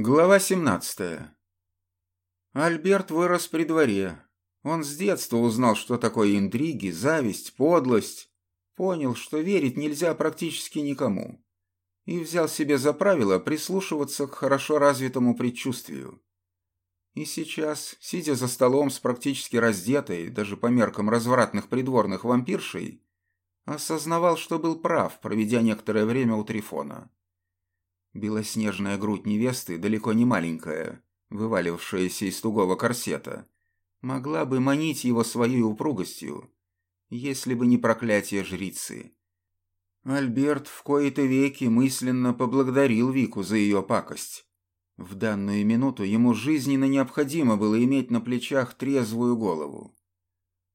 Глава 17. Альберт вырос при дворе. Он с детства узнал, что такое интриги, зависть, подлость. Понял, что верить нельзя практически никому. И взял себе за правило прислушиваться к хорошо развитому предчувствию. И сейчас, сидя за столом с практически раздетой, даже по меркам развратных придворных вампиршей, осознавал, что был прав, проведя некоторое время у Трифона. Белоснежная грудь невесты, далеко не маленькая, вывалившаяся из тугого корсета, могла бы манить его своей упругостью, если бы не проклятие жрицы. Альберт в кои-то веки мысленно поблагодарил Вику за ее пакость. В данную минуту ему жизненно необходимо было иметь на плечах трезвую голову.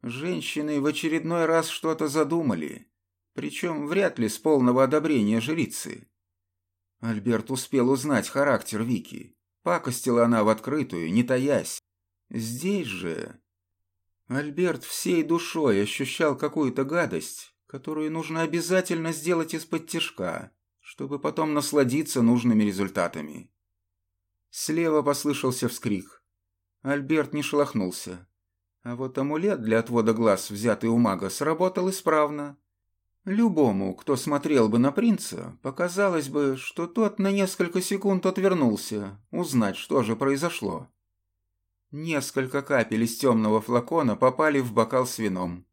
Женщины в очередной раз что-то задумали, причем вряд ли с полного одобрения жрицы. Альберт успел узнать характер Вики. Пакостила она в открытую, не таясь. Здесь же... Альберт всей душой ощущал какую-то гадость, которую нужно обязательно сделать из-под тяжка, чтобы потом насладиться нужными результатами. Слева послышался вскрик. Альберт не шелохнулся. А вот амулет для отвода глаз, взятый у мага, сработал исправно. Любому, кто смотрел бы на принца, показалось бы, что тот на несколько секунд отвернулся, узнать, что же произошло. Несколько капель из темного флакона попали в бокал с вином.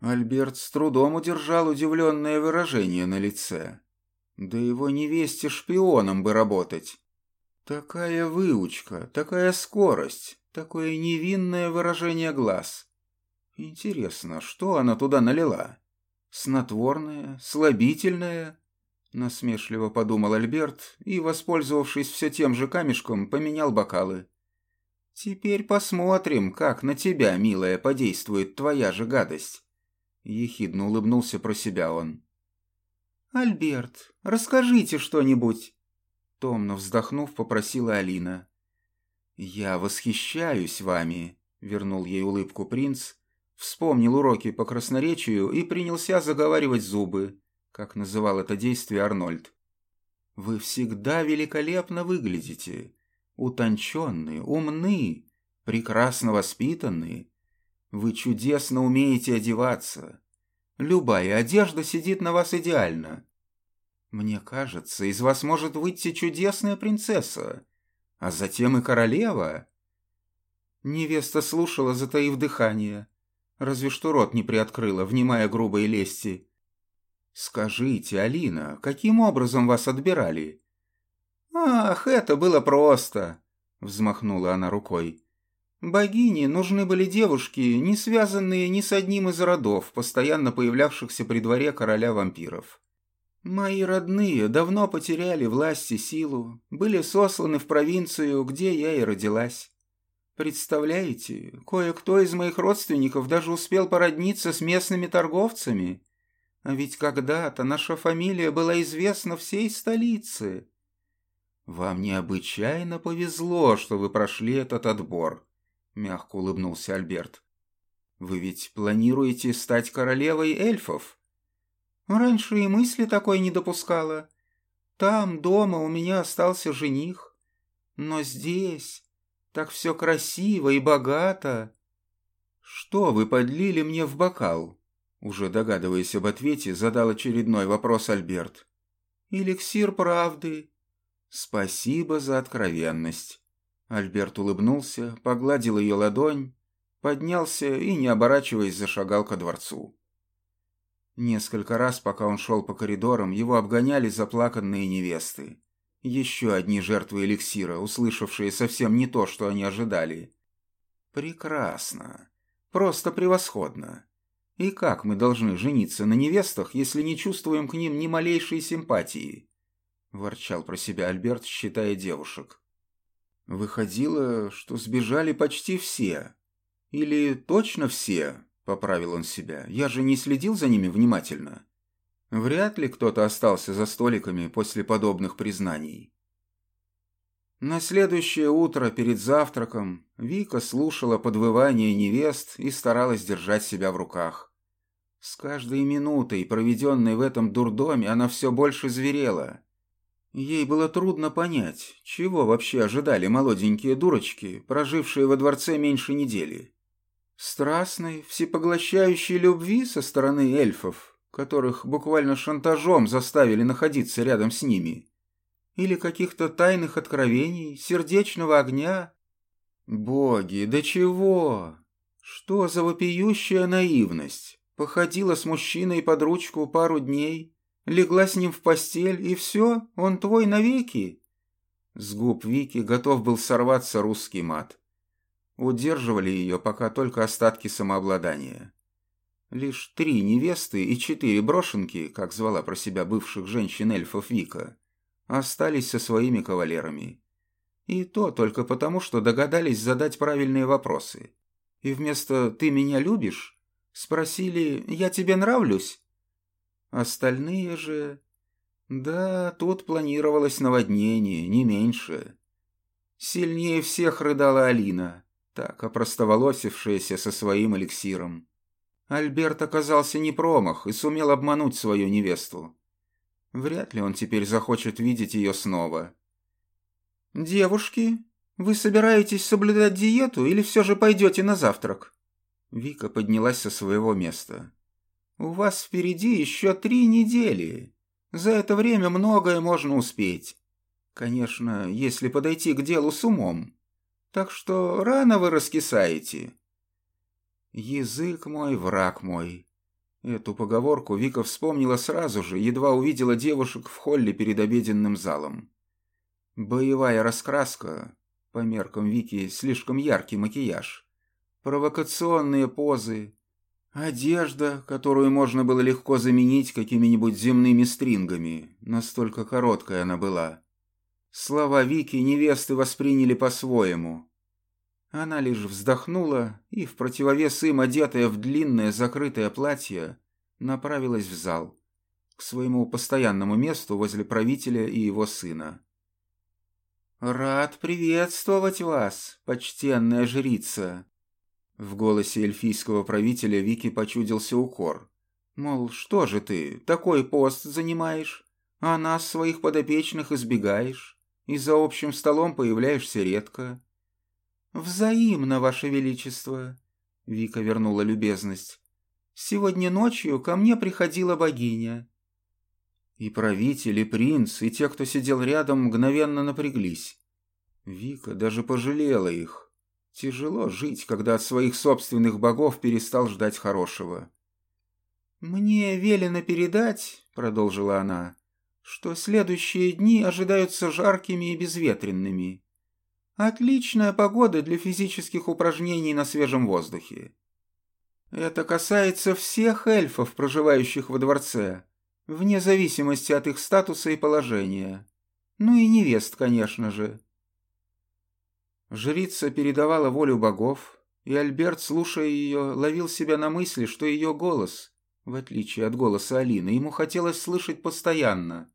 Альберт с трудом удержал удивленное выражение на лице. Да его невесте шпионом бы работать. Такая выучка, такая скорость, такое невинное выражение глаз. Интересно, что она туда налила? «Снотворное? Слабительное?» Насмешливо подумал Альберт и, воспользовавшись все тем же камешком, поменял бокалы. «Теперь посмотрим, как на тебя, милая, подействует твоя же гадость». Ехидно улыбнулся про себя он. «Альберт, расскажите что-нибудь!» Томно вздохнув, попросила Алина. «Я восхищаюсь вами», — вернул ей улыбку принц Вспомнил уроки по красноречию и принялся заговаривать зубы, как называл это действие Арнольд. «Вы всегда великолепно выглядите. Утонченные, умны, прекрасно воспитанные. Вы чудесно умеете одеваться. Любая одежда сидит на вас идеально. Мне кажется, из вас может выйти чудесная принцесса, а затем и королева». Невеста слушала, затаив дыхание разве что рот не приоткрыла, внимая грубой лести. «Скажите, Алина, каким образом вас отбирали?» «Ах, это было просто!» — взмахнула она рукой. «Богине нужны были девушки, не связанные ни с одним из родов, постоянно появлявшихся при дворе короля вампиров. Мои родные давно потеряли власть и силу, были сосланы в провинцию, где я и родилась. Представляете, кое-кто из моих родственников даже успел породниться с местными торговцами. А ведь когда-то наша фамилия была известна всей столице. Вам необычайно повезло, что вы прошли этот отбор, мягко улыбнулся Альберт. Вы ведь планируете стать королевой эльфов? Раньше и мысли такой не допускала. Там, дома, у меня остался жених. Но здесь... Так все красиво и богато. Что вы подлили мне в бокал? Уже догадываясь об ответе, задал очередной вопрос Альберт. Эликсир правды. Спасибо за откровенность. Альберт улыбнулся, погладил ее ладонь, поднялся и, не оборачиваясь, зашагал ко дворцу. Несколько раз, пока он шел по коридорам, его обгоняли заплаканные невесты. Еще одни жертвы эликсира, услышавшие совсем не то, что они ожидали. Прекрасно. Просто превосходно. И как мы должны жениться на невестах, если не чувствуем к ним ни малейшей симпатии? Ворчал про себя Альберт, считая девушек. Выходило, что сбежали почти все. Или точно все, поправил он себя. Я же не следил за ними внимательно. Вряд ли кто-то остался за столиками после подобных признаний. На следующее утро перед завтраком Вика слушала подвывание невест и старалась держать себя в руках. С каждой минутой, проведенной в этом дурдоме, она все больше зверела. Ей было трудно понять, чего вообще ожидали молоденькие дурочки, прожившие во дворце меньше недели. Страстной, всепоглощающей любви со стороны эльфов, которых буквально шантажом заставили находиться рядом с ними, или каких-то тайных откровений, сердечного огня. Боги, да чего? Что за вопиющая наивность? Походила с мужчиной под ручку пару дней, легла с ним в постель, и все, он твой навеки. С губ Вики готов был сорваться русский мат. Удерживали ее пока только остатки самообладания. Лишь три невесты и четыре брошенки, как звала про себя бывших женщин-эльфов Вика, остались со своими кавалерами. И то только потому, что догадались задать правильные вопросы. И вместо «ты меня любишь?» спросили «я тебе нравлюсь?» Остальные же... Да, тут планировалось наводнение, не меньше. Сильнее всех рыдала Алина, так опростоволосившаяся со своим эликсиром. Альберт оказался не промах и сумел обмануть свою невесту. Вряд ли он теперь захочет видеть ее снова. «Девушки, вы собираетесь соблюдать диету или все же пойдете на завтрак?» Вика поднялась со своего места. «У вас впереди еще три недели. За это время многое можно успеть. Конечно, если подойти к делу с умом. Так что рано вы раскисаете». «Язык мой, враг мой», Эту поговорку Вика вспомнила сразу же, едва увидела девушек в холле перед обеденным залом. Боевая раскраска, по меркам Вики слишком яркий макияж, провокационные позы, одежда, которую можно было легко заменить какими-нибудь земными стрингами, настолько короткая она была. Слова Вики невесты восприняли по-своему. Она лишь вздохнула и, в противовес им одетая в длинное закрытое платье, направилась в зал, к своему постоянному месту возле правителя и его сына. «Рад приветствовать вас, почтенная жрица!» В голосе эльфийского правителя Вики почудился укор. Мол, что же ты, такой пост занимаешь, а нас, своих подопечных, избегаешь, и за общим столом появляешься редко. «Взаимно, Ваше Величество!» Вика вернула любезность. «Сегодня ночью ко мне приходила богиня». И правитель, и принц, и те, кто сидел рядом, мгновенно напряглись. Вика даже пожалела их. Тяжело жить, когда от своих собственных богов перестал ждать хорошего. «Мне велено передать», — продолжила она, — «что следующие дни ожидаются жаркими и безветренными. Отличная погода для физических упражнений на свежем воздухе. Это касается всех эльфов, проживающих во дворце, вне зависимости от их статуса и положения. Ну и невест, конечно же. Жрица передавала волю богов, и Альберт, слушая ее, ловил себя на мысли, что ее голос, в отличие от голоса Алины, ему хотелось слышать постоянно.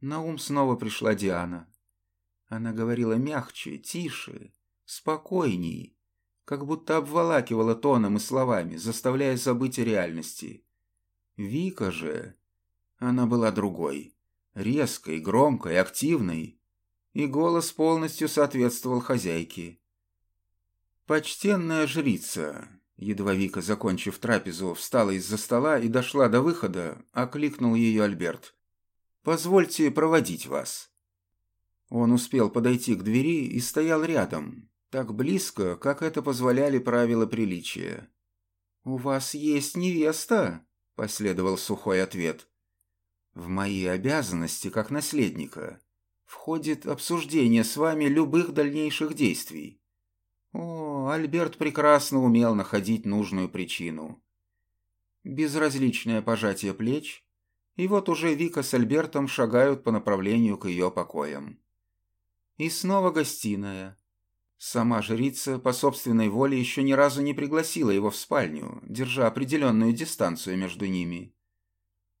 На ум снова пришла Диана. Она говорила мягче, тише, спокойней, как будто обволакивала тоном и словами, заставляя забыть о реальности. Вика же... Она была другой, резкой, громкой, активной, и голос полностью соответствовал хозяйке. «Почтенная жрица», едва Вика, закончив трапезу, встала из-за стола и дошла до выхода, окликнул ее Альберт. «Позвольте проводить вас». Он успел подойти к двери и стоял рядом, так близко, как это позволяли правила приличия. «У вас есть невеста?» – последовал сухой ответ. «В мои обязанности, как наследника, входит обсуждение с вами любых дальнейших действий». О, Альберт прекрасно умел находить нужную причину. Безразличное пожатие плеч, и вот уже Вика с Альбертом шагают по направлению к ее покоям. И снова гостиная. Сама жрица по собственной воле еще ни разу не пригласила его в спальню, держа определенную дистанцию между ними.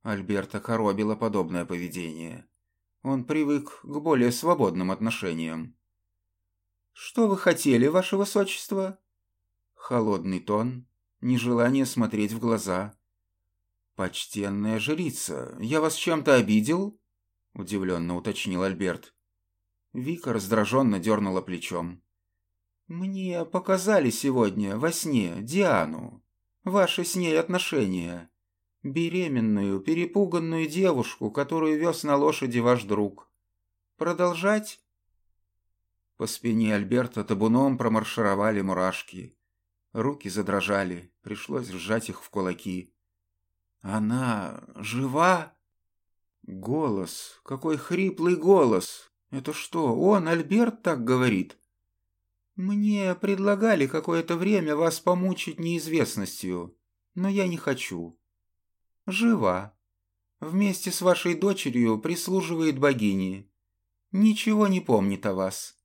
Альберта коробило подобное поведение. Он привык к более свободным отношениям. «Что вы хотели, ваше высочество?» Холодный тон, нежелание смотреть в глаза. «Почтенная жрица, я вас чем-то обидел?» — удивленно уточнил Альберт. Вика раздраженно дернула плечом. «Мне показали сегодня во сне Диану. Ваши с ней отношения. Беременную, перепуганную девушку, которую вез на лошади ваш друг. Продолжать?» По спине Альберта табуном промаршировали мурашки. Руки задрожали, пришлось сжать их в кулаки. «Она жива?» Голос, какой хриплый голос! Это что, он, Альберт, так говорит? Мне предлагали какое-то время вас помучить неизвестностью, но я не хочу. Жива. Вместе с вашей дочерью прислуживает богине. Ничего не помнит о вас.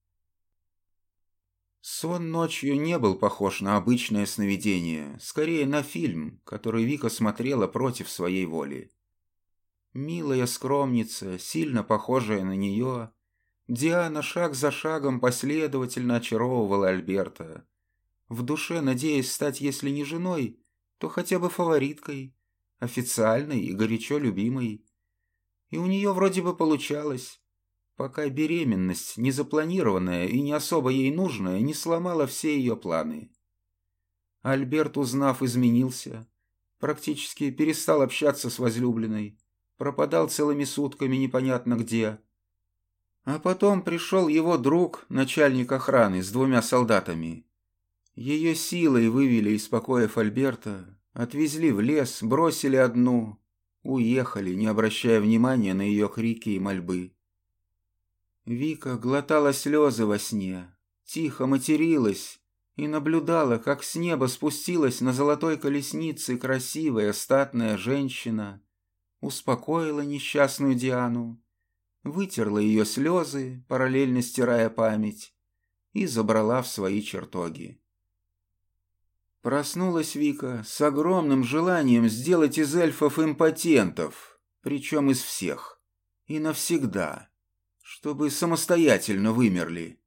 Сон ночью не был похож на обычное сновидение, скорее на фильм, который Вика смотрела против своей воли. Милая скромница, сильно похожая на нее, Диана шаг за шагом последовательно очаровывала Альберта, в душе надеясь стать, если не женой, то хотя бы фавориткой, официальной и горячо любимой. И у нее вроде бы получалось, пока беременность, незапланированная и не особо ей нужная, не сломала все ее планы. Альберт, узнав, изменился, практически перестал общаться с возлюбленной, пропадал целыми сутками непонятно где. А потом пришел его друг, начальник охраны, с двумя солдатами. Ее силой вывели из покоев Альберта, отвезли в лес, бросили одну, уехали, не обращая внимания на ее крики и мольбы. Вика глотала слезы во сне, тихо материлась и наблюдала, как с неба спустилась на золотой колеснице красивая статная женщина успокоила несчастную Диану, вытерла ее слезы, параллельно стирая память, и забрала в свои чертоги. Проснулась Вика с огромным желанием сделать из эльфов импотентов, причем из всех, и навсегда, чтобы самостоятельно вымерли.